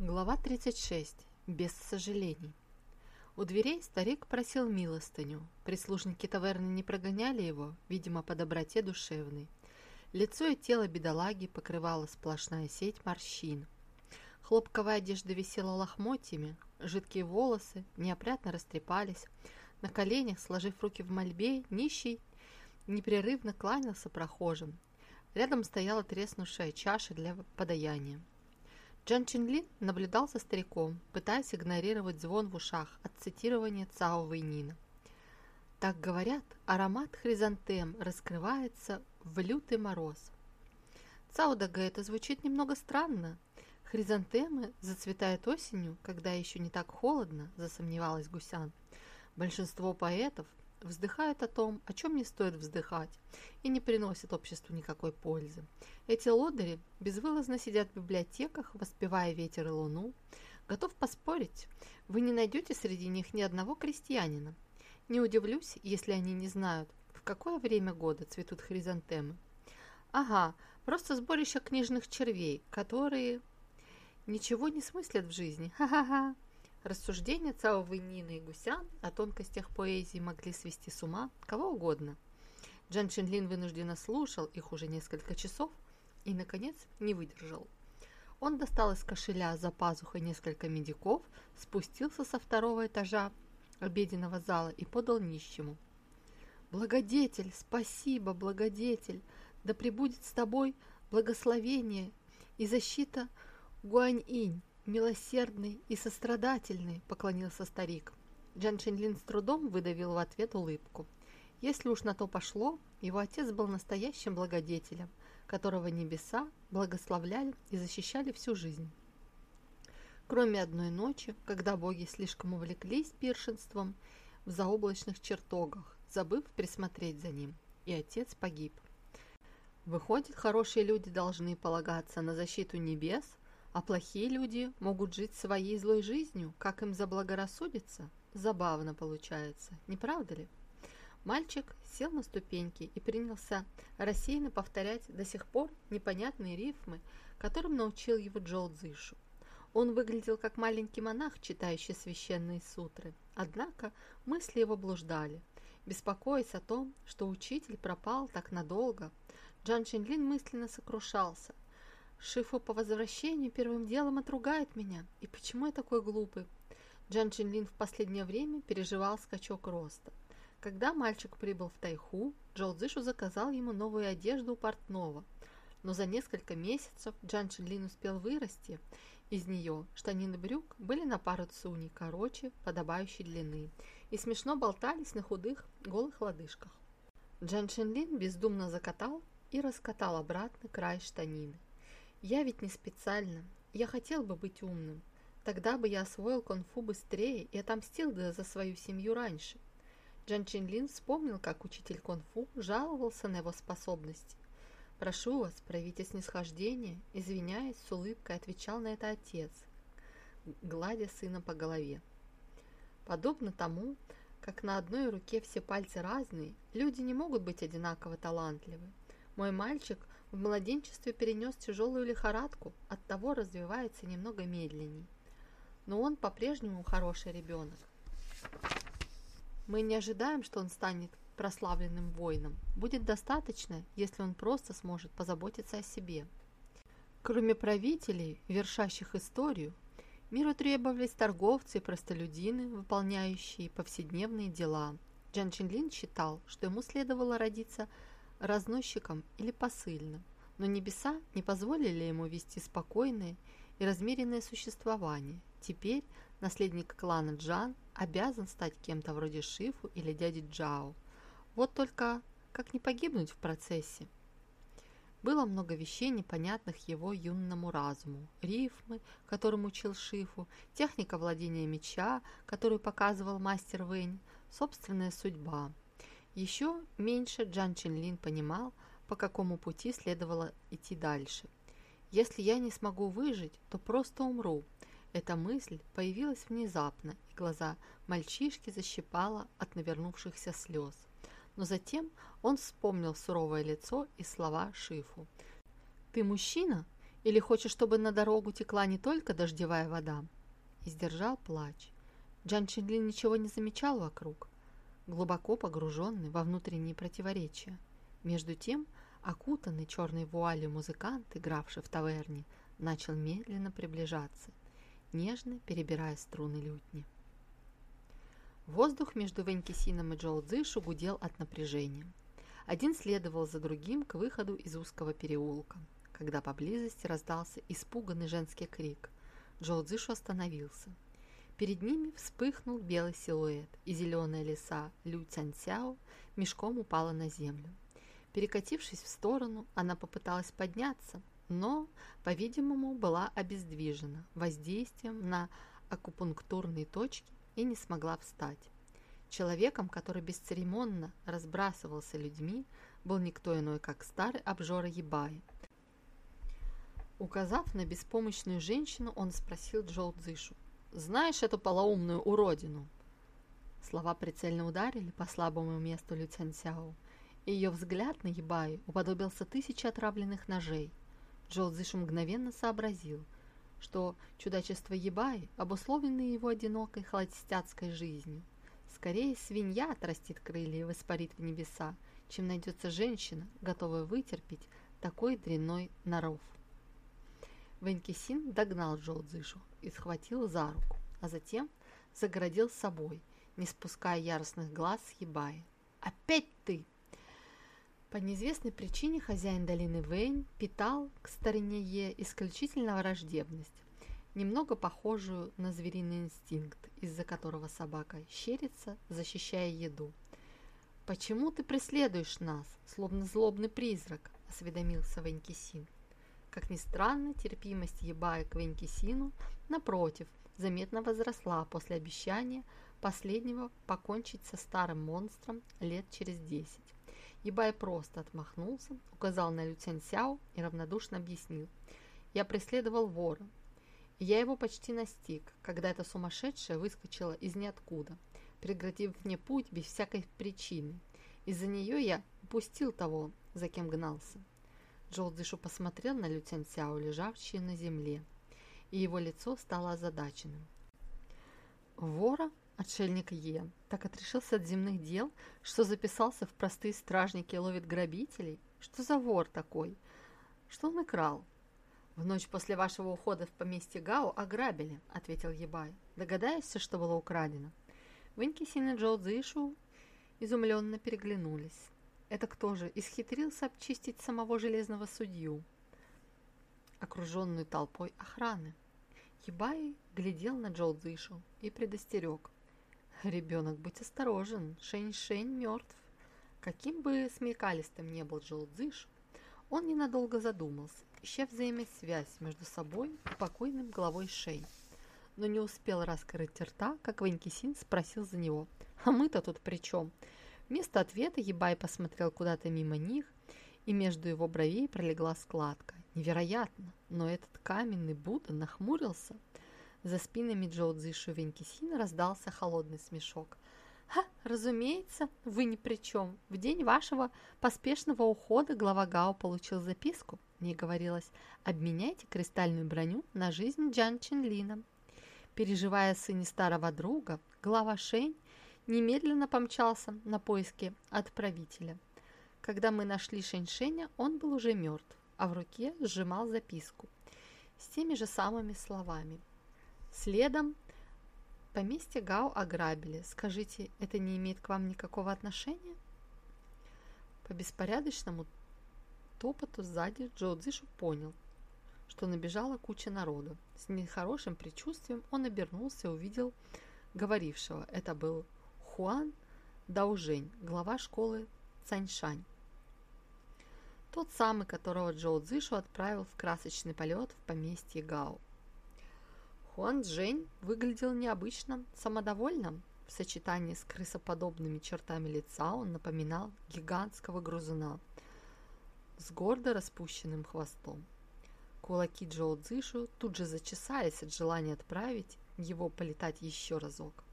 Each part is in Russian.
Глава 36. Без сожалений. У дверей старик просил милостыню. Прислужники таверны не прогоняли его, видимо, по доброте душевной. Лицо и тело бедолаги покрывала сплошная сеть морщин. Хлопковая одежда висела лохмотьями, жидкие волосы неопрятно растрепались. На коленях, сложив руки в мольбе, нищий непрерывно кланялся прохожим. Рядом стояла треснувшая чаша для подаяния. Джан Чинлин наблюдал за стариком, пытаясь игнорировать звон в ушах от цитирования Цао Вэйнина. Так говорят, аромат хризантем раскрывается в лютый мороз. Цао Дага это звучит немного странно. Хризантемы зацветают осенью, когда еще не так холодно, засомневалась Гусян. Большинство поэтов вздыхают о том, о чем не стоит вздыхать, и не приносят обществу никакой пользы. Эти лодыри безвылазно сидят в библиотеках, воспевая ветер и луну. Готов поспорить, вы не найдете среди них ни одного крестьянина. Не удивлюсь, если они не знают, в какое время года цветут хризантемы. Ага, просто сборище книжных червей, которые ничего не смыслят в жизни. Ха-ха-ха. Рассуждения Цао Вэнина и Гусян о тонкостях поэзии могли свести с ума кого угодно. Джан Чинлин вынужденно слушал их уже несколько часов и, наконец, не выдержал. Он достал из кошеля за пазухой несколько медиков, спустился со второго этажа обеденного зала и подал нищему. «Благодетель, спасибо, благодетель! Да пребудет с тобой благословение и защита Гуань-инь!» «Милосердный и сострадательный», — поклонился старик. Джан Чинлин с трудом выдавил в ответ улыбку. Если уж на то пошло, его отец был настоящим благодетелем, которого небеса благословляли и защищали всю жизнь. Кроме одной ночи, когда боги слишком увлеклись пиршенством в заоблачных чертогах, забыв присмотреть за ним, и отец погиб. Выходит, хорошие люди должны полагаться на защиту небес, а плохие люди могут жить своей злой жизнью, как им заблагорассудится. Забавно получается, не правда ли? Мальчик сел на ступеньки и принялся рассеянно повторять до сих пор непонятные рифмы, которым научил его Джоу Цзышу. Он выглядел как маленький монах, читающий священные сутры. Однако мысли его блуждали. Беспокоясь о том, что учитель пропал так надолго, Джан Чинлин мысленно сокрушался. Шифу по возвращению первым делом отругает меня. И почему я такой глупый? Джан Чинлин в последнее время переживал скачок роста. Когда мальчик прибыл в Тайху, Джоу Цзышу заказал ему новую одежду у портного. Но за несколько месяцев Джан Чинлин успел вырасти. Из нее штанины брюк были на пару цуни короче, подобающей длины, и смешно болтались на худых голых лодыжках. Джан Чинлин бездумно закатал и раскатал обратно край штанины. Я ведь не специально. Я хотел бы быть умным. Тогда бы я освоил конфу быстрее и отомстил за свою семью раньше. Джан Чинлин вспомнил, как учитель конфу жаловался на его способности. «Прошу вас, проявите снисхождение», извиняясь, с улыбкой отвечал на это отец, гладя сына по голове. Подобно тому, как на одной руке все пальцы разные, люди не могут быть одинаково талантливы. Мой мальчик в младенчестве перенес тяжелую лихорадку, оттого развивается немного медленней. Но он по-прежнему хороший ребенок. Мы не ожидаем, что он станет прославленным воином. Будет достаточно, если он просто сможет позаботиться о себе. Кроме правителей, вершащих историю, миру требовались торговцы и простолюдины, выполняющие повседневные дела. Джан Чинлин считал, что ему следовало родиться разносчиком или посыльным, но небеса не позволили ему вести спокойное и размеренное существование. Теперь наследник клана Джан обязан стать кем-то вроде Шифу или дяди Джао. Вот только как не погибнуть в процессе? Было много вещей, непонятных его юному разуму. Рифмы, которым учил Шифу, техника владения меча, которую показывал мастер Вэнь, собственная судьба – еще меньше Джан Чинлин понимал, по какому пути следовало идти дальше. «Если я не смогу выжить, то просто умру». Эта мысль появилась внезапно, и глаза мальчишки защипало от навернувшихся слез. Но затем он вспомнил суровое лицо и слова Шифу. «Ты мужчина Или хочешь, чтобы на дорогу текла не только дождевая вода?» И сдержал плач. Джан Чинли ничего не замечал вокруг, глубоко погруженный во внутренние противоречия. Между тем, окутанный черной вуалью музыкант, игравший в таверне, начал медленно приближаться, нежно перебирая струны лютни. Воздух между Венкисином и Джоу Цзышу гудел от напряжения. Один следовал за другим к выходу из узкого переулка, когда поблизости раздался испуганный женский крик. Джоу Цзышу остановился. Перед ними вспыхнул белый силуэт, и зеленая лиса Лю Цянцяо мешком упала на землю. Перекатившись в сторону, она попыталась подняться, но, по-видимому, была обездвижена воздействием на акупунктурные точки и не смогла встать. Человеком, который бесцеремонно разбрасывался людьми, был никто иной, как старый обжора Ебай. Указав на беспомощную женщину, он спросил Джоу Цзышу, знаешь эту полоумную уродину?» Слова прицельно ударили по слабому месту Лю Цяньсяо. Ее взгляд на Ебай уподобился тысяче отравленных ножей. Джоу Цзишу мгновенно сообразил, что чудачество Ебай обусловлено его одинокой холостяцкой жизнью. Скорее свинья отрастит крылья и воспарит в небеса, чем найдется женщина, готовая вытерпеть такой дрянной норов. Венкисин догнал Джоу Цзышу и схватил за руку, а затем загородил собой, не спуская яростных глаз с Ебаи. «Опять ты!» По неизвестной причине хозяин долины Вэнь питал к старине Е исключительно враждебность, немного похожую на звериный инстинкт, из-за которого собака щерится, защищая еду. «Почему ты преследуешь нас, словно злобный призрак?» – осведомился Венкисин. Как ни странно, терпимость Ебая к Венкисину, напротив, заметно возросла после обещания последнего покончить со старым монстром лет через десять. Ебай просто отмахнулся, указал на Люцен Сяо и равнодушно объяснил. «Я преследовал вора. Я его почти настиг, когда эта сумасшедшая выскочила из ниоткуда, преградив мне путь без всякой причины. Из-за нее я упустил того, за кем гнался. Джолдышу посмотрел на Лю Цяньсяо, лежавший на земле, и его лицо стало озадаченным. Вора, отшельник Е, так отрешился от земных дел, что записался в простые стражники и ловит грабителей? Что за вор такой? Что он и крал? «В ночь после вашего ухода в поместье Гао ограбили», — ответил Ебай. «Догадаешься, что было украдено?» Вэнькисин и Джоу Цзишу изумленно переглянулись. Это кто же исхитрился обчистить самого железного судью, окруженную толпой охраны? Ебай глядел на Джоу Цзышу и предостерег. «Ребенок, будь осторожен, Шэнь-Шэнь мертв». Каким бы смекалистым не был Джоу Цзышу, он ненадолго задумался, ища взаимосвязь между собой и покойным главой Шэнь. Но не успел раскрыть рта, как Ванькисин спросил за него. «А мы-то тут при чем?» Вместо ответа Ебай посмотрел куда-то мимо них, и между его бровей пролегла складка. Невероятно, но этот каменный Будда нахмурился. За спинами Джоу Цзишу и Венкисина раздался холодный смешок. «Ха, разумеется, вы ни при чем. В день вашего поспешного ухода глава Гао получил записку. Мне говорилось, обменяйте кристальную броню на жизнь Джан Чинлина». Переживая о сыне старого друга, глава Шэнь немедленно помчался на поиски отправителя. Когда мы нашли Шэньшэня, он был уже мертв, а в руке сжимал записку с теми же самыми словами. Следом поместье Гао ограбили. Скажите, это не имеет к вам никакого отношения? По беспорядочному топоту сзади Джоу Цзишу понял, что набежала куча народу. С нехорошим предчувствием он обернулся и увидел говорившего. Это был Хуан Даужень, глава школы Цаньшань. Тот самый, которого Джоу Цзишу отправил в красочный полет в поместье Гао. Хуан Джень выглядел необычно самодовольным. В сочетании с крысоподобными чертами лица он напоминал гигантского грузуна с гордо распущенным хвостом. Кулаки Джоу Цзишу тут же зачесались от желания отправить его полетать еще разок.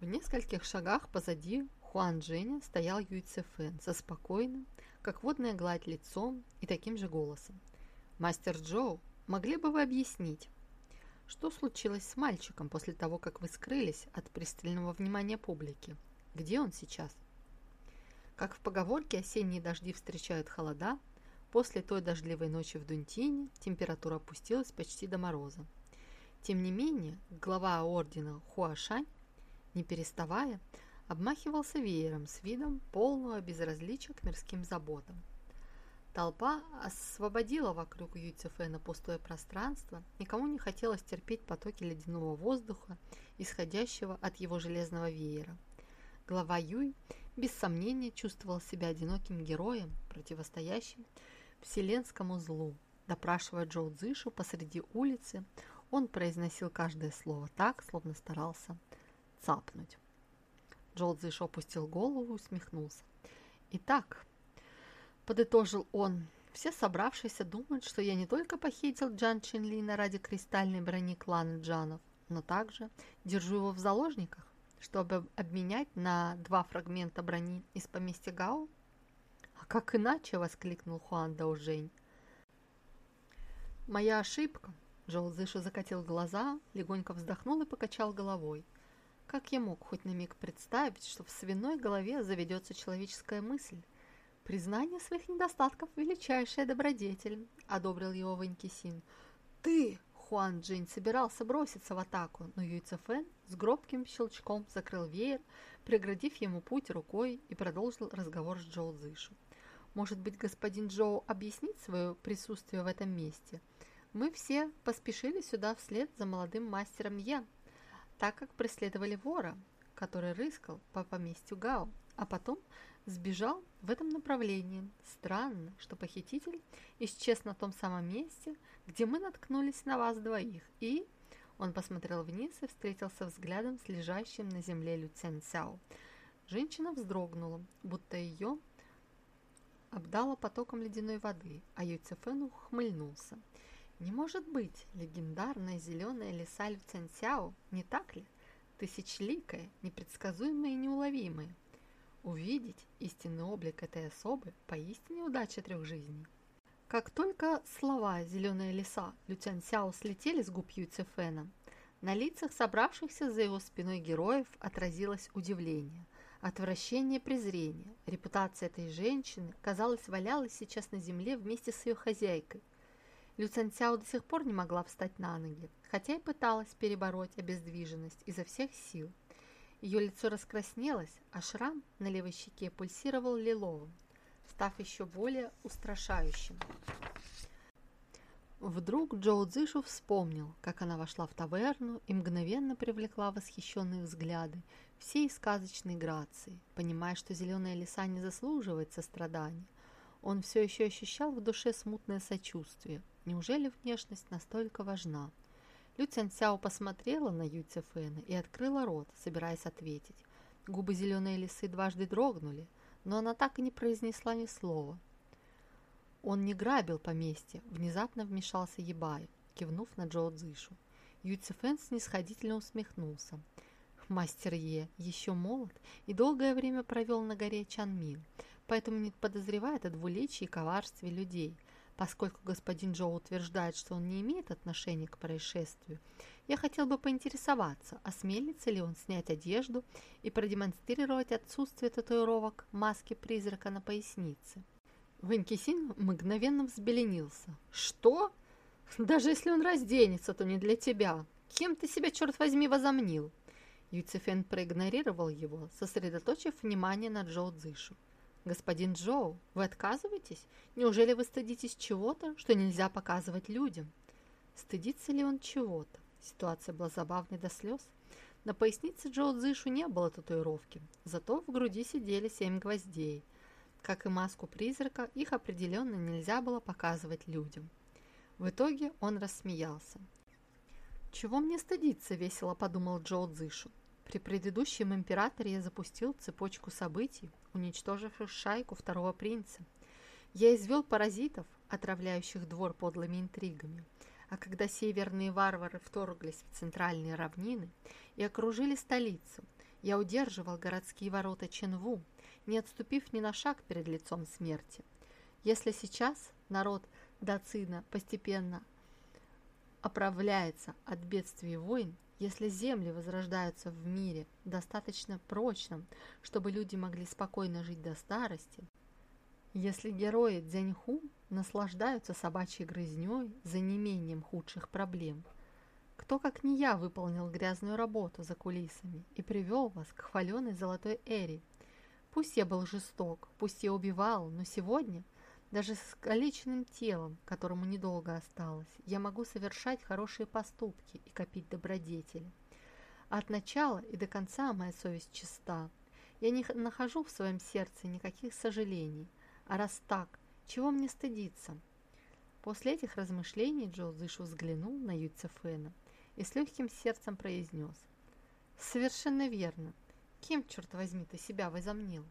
В нескольких шагах позади Хуан Дженя стоял Юй Цефэн со спокойным, как водная гладь лицом и таким же голосом. «Мастер Джоу, могли бы вы объяснить, что случилось с мальчиком после того, как вы скрылись от пристального внимания публики? Где он сейчас?» Как в поговорке «осенние дожди встречают холода», после той дождливой ночи в Дунтине температура опустилась почти до мороза. Тем не менее, глава ордена Хуашань, не переставая, обмахивался веером с видом полного безразличия к мирским заботам. Толпа освободила вокруг Юйцефена пустое пространство, никому не хотелось терпеть потоки ледяного воздуха, исходящего от его железного веера. Глава Юй без сомнения чувствовал себя одиноким героем, противостоящим вселенскому злу. Допрашивая Джоу Цзышу посреди улицы, он произносил каждое слово так, словно старался цапнуть. Джоу Цзышу опустил голову усмехнулся. «Итак», — подытожил он, — «все собравшиеся думают, что я не только похитил Джан Чинлина ради кристальной брони клана Джанов, но также держу его в заложниках чтобы обменять на два фрагмента брони из поместья Гао? «А как иначе?» – воскликнул Хуан Даужень. «Моя ошибка!» – Джоу Зыша закатил глаза, легонько вздохнул и покачал головой. Как я мог хоть на миг представить, что в свиной голове заведется человеческая мысль? Признание своих недостатков – величайшая добродетель, – одобрил его Ванькисин. «Ты!» Хуан Джинь собирался броситься в атаку, но Юй Цефэн с гробким щелчком закрыл веер, преградив ему путь рукой и продолжил разговор с Джоу Зышу. «Может быть, господин Джоу объяснит свое присутствие в этом месте? Мы все поспешили сюда вслед за молодым мастером Ян, так как преследовали вора, который рыскал по поместью Гао, а потом сбежал в этом направлении. Странно, что похититель исчез на том самом месте, где мы наткнулись на вас двоих, и...» Он посмотрел вниз и встретился взглядом с лежащим на земле Лю Цянь Цяо. Женщина вздрогнула, будто ее обдала потоком ледяной воды, а Ю Цефэн ухмыльнулся. «Не может быть, легендарная зеленая лиса Лю Цянь Цяо, не так ли? Тысячеликая, непредсказуемая и неуловимая. Увидеть истинный облик этой особы поистине удача трех жизней. Как только слова «зеленая лиса» Лютян Сяо слетели с губ Юйцефена, на лицах собравшихся за его спиной героев отразилось удивление, отвращение, презрение. Репутация этой женщины, казалось, валялась сейчас на земле вместе с ее хозяйкой. Лю Цянцяо до сих пор не могла встать на ноги, хотя и пыталась перебороть обездвиженность изо всех сил. Ее лицо раскраснелось, а шрам на левой щеке пульсировал лиловым, став еще более устрашающим. Вдруг Джоу Цзишу вспомнил, как она вошла в таверну и мгновенно привлекла восхищенные взгляды всей сказочной грации. Понимая, что зеленая лиса не заслуживает сострадания, он все еще ощущал в душе смутное сочувствие. Неужели внешность настолько важна? Лю Цянцяо посмотрела на Ю Цефэна и открыла рот, собираясь ответить. Губы зеленой лисы дважды дрогнули, но она так и не произнесла ни слова. Он не грабил поместье, внезапно вмешался Ебай, кивнув на Джоу Цзышу. Ю Цефэн снисходительно усмехнулся. Мастер Е еще молод и долгое время провел на горе Чанмин, поэтому не подозревает о двуличии и коварстве людей – Поскольку господин Джо утверждает, что он не имеет отношения к происшествию, я хотел бы поинтересоваться, осмелится ли он снять одежду и продемонстрировать отсутствие татуировок маски призрака на пояснице. Ванькисин мгновенно взбеленился. «Что? Даже если он разденется, то не для тебя. Кем ты себя, черт возьми, возомнил?» Юцефен проигнорировал его, сосредоточив внимание на Джоу Цзышу. «Господин Джоу, вы отказываетесь? Неужели вы стыдитесь чего-то, что нельзя показывать людям?» Стыдится ли он чего-то? Ситуация была забавной до слез. На пояснице Джоу Цзышу не было татуировки, зато в груди сидели семь гвоздей. Как и маску призрака, их определенно нельзя было показывать людям. В итоге он рассмеялся. «Чего мне стыдиться?» – весело подумал Джоу Цзышу. При предыдущем императоре я запустил цепочку событий, уничтоживших шайку второго принца. Я извел паразитов, отравляющих двор подлыми интригами. А когда северные варвары вторглись в центральные равнины и окружили столицу, я удерживал городские ворота Ченву, не отступив ни на шаг перед лицом смерти. Если сейчас народ Доцина постепенно оправляется от бедствий войн, если земли возрождаются в мире достаточно прочном, чтобы люди могли спокойно жить до старости, если герои Дзяньху наслаждаются собачьей грызней за неимением худших проблем, кто, как не я, выполнил грязную работу за кулисами и привел вас к хваленой золотой эре? Пусть я был жесток, пусть я убивал, но сегодня – даже с калеченным телом, которому недолго осталось, я могу совершать хорошие поступки и копить добродетели. От начала и до конца моя совесть чиста. Я не нахожу в своем сердце никаких сожалений. А раз так, чего мне стыдиться? После этих размышлений Джо Зышу взглянул на Юйца Фэна и с легким сердцем произнес. «Совершенно верно. Кем, черт возьми, ты себя возомнил?»